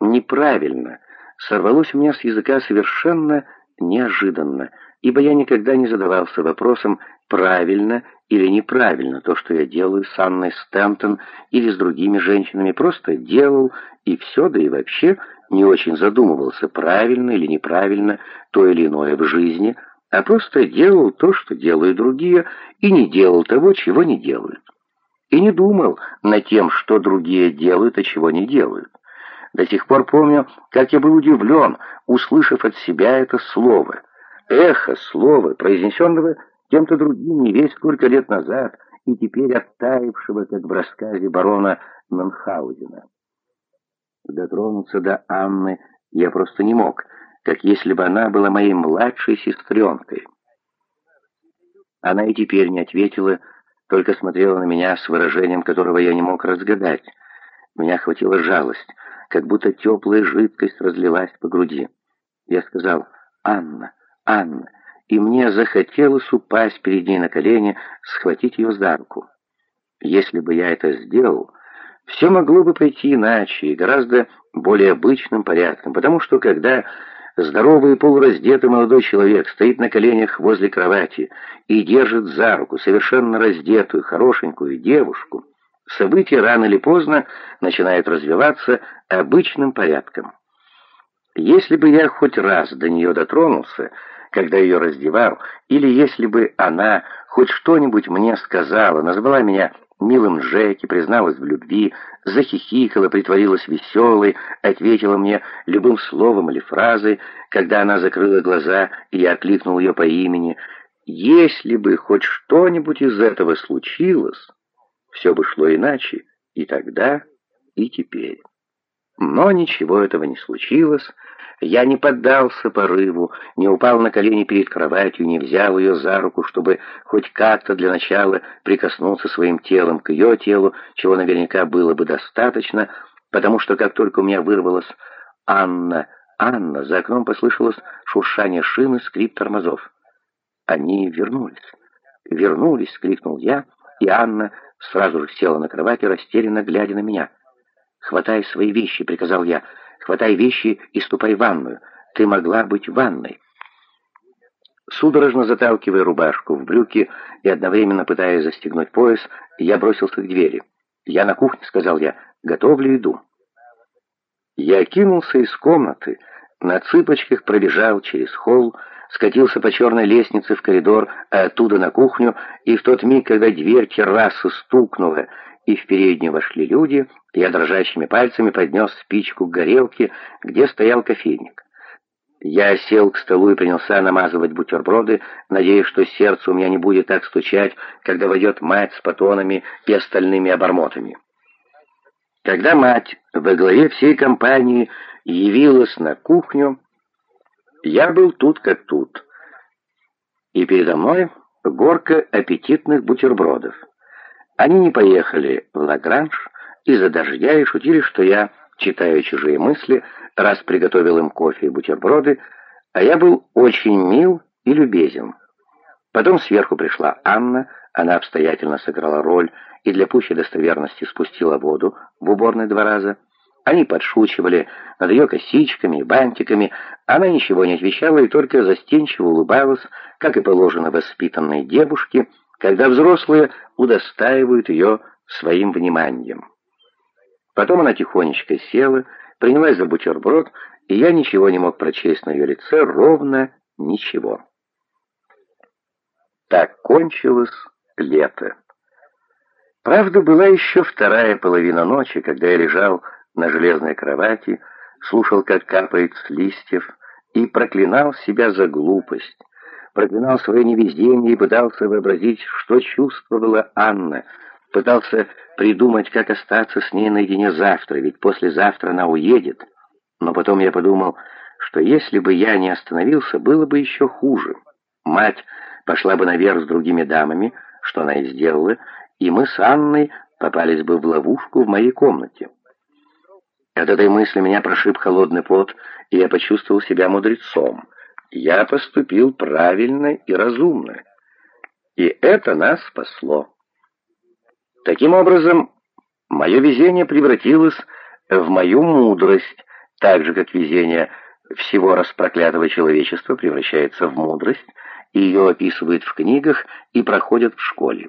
«неправильно» сорвалось у меня с языка совершенно неожиданно, ибо я никогда не задавался вопросом, правильно или неправильно то, что я делаю с Анной Стэнтон или с другими женщинами, просто делал и все, да и вообще не очень задумывался, правильно или неправильно то или иное в жизни, а просто делал то, что делают другие, и не делал того, чего не делают. И не думал над тем, что другие делают, а чего не делают. До сих пор помню, как я был удивлен, услышав от себя это слово. Эхо слова, произнесенного кем-то другим не весь сколько лет назад, и теперь оттаившего, как в рассказе барона Манхаузена. Дотронуться до Анны я просто не мог, как если бы она была моей младшей сестренкой. Она и теперь не ответила, только смотрела на меня с выражением, которого я не мог разгадать. Меня охватила жалость, как будто теплая жидкость разлилась по груди. Я сказал «Анна, Анна», и мне захотелось упасть перед ней на колени, схватить ее за руку. Если бы я это сделал, все могло бы пойти иначе и гораздо более обычным порядком, потому что когда здоровый полураздетый молодой человек стоит на коленях возле кровати и держит за руку совершенно раздетую, хорошенькую девушку, события рано или поздно начинают развиваться обычным порядком. Если бы я хоть раз до нее дотронулся, когда ее раздевал, или если бы она хоть что-нибудь мне сказала, назвала меня милым Джеки, призналась в любви, захихикала, притворилась веселой, ответила мне любым словом или фразой, когда она закрыла глаза, и я окликнул ее по имени. Если бы хоть что-нибудь из этого случилось, все бы шло иначе и тогда, и теперь. Но ничего этого не случилось, я не поддался порыву, не упал на колени перед кроватью, не взял ее за руку, чтобы хоть как-то для начала прикоснуться своим телом к ее телу, чего наверняка было бы достаточно, потому что как только у меня вырвалось «Анна, Анна», за окном послышалось шуршание шины, скрип тормозов. Они вернулись. «Вернулись!» — крикнул я, и Анна сразу же села на кровати, растерянно глядя на меня. «Хватай свои вещи», — приказал я, — Хватай вещи и ступай в ванную. Ты могла быть в ванной. Судорожно заталкивая рубашку в брюки и одновременно пытаясь застегнуть пояс, я бросился к двери. «Я на кухне», — сказал я, — «готовлю еду». Я кинулся из комнаты, на цыпочках пробежал через холл, скатился по черной лестнице в коридор, а оттуда на кухню, и в тот миг, когда дверь террасы стукнула, и в переднюю вошли люди, я дрожащими пальцами поднес спичку к горелке, где стоял кофейник. Я сел к столу и принялся намазывать бутерброды, надеясь, что сердце у меня не будет так стучать, когда войдет мать с патонами и остальными обормотами. Когда мать во главе всей компании явилась на кухню, я был тут как тут, и передо мной горка аппетитных бутербродов. Они не поехали в Лагранж из-за дождя и шутили, что я читаю чужие мысли, раз приготовил им кофе и бутерброды, а я был очень мил и любезен. Потом сверху пришла Анна, она обстоятельно сыграла роль и для пущей достоверности спустила воду в уборной два раза. Они подшучивали над ее косичками и бантиками, она ничего не отвечала и только застенчиво улыбалась, как и положено воспитанной девушке, когда взрослые удостаивают ее своим вниманием. Потом она тихонечко села, принялась за бутерброд, и я ничего не мог прочесть на ее лице, ровно ничего. Так кончилось лето. Правда, была еще вторая половина ночи, когда я лежал на железной кровати, слушал, как капает с листьев, и проклинал себя за глупость, проклинал свое невезение и пытался вообразить, что чувствовала Анна, пытался придумать, как остаться с ней наедине завтра, ведь послезавтра она уедет. Но потом я подумал, что если бы я не остановился, было бы еще хуже. Мать пошла бы наверх с другими дамами, что она и сделала, и мы с Анной попались бы в ловушку в моей комнате. От этой мысли меня прошиб холодный пот, и я почувствовал себя мудрецом — я поступил правильно и разумно. И это нас спасло. Таким образом, мое везение превратилось в мою мудрость, так же, как везение всего распроклятого человечества превращается в мудрость, и ее описывают в книгах и проходят в школе.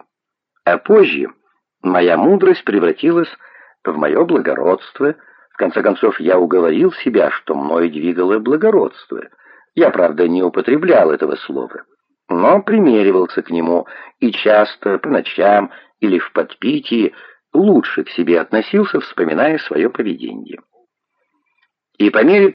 А позже моя мудрость превратилась в мое благородство. Конце концов, я уговорил себя, что мной двигало благородство. Я, правда, не употреблял этого слова, но примеривался к нему и часто, по ночам или в подпитии, лучше к себе относился, вспоминая свое поведение. И по мере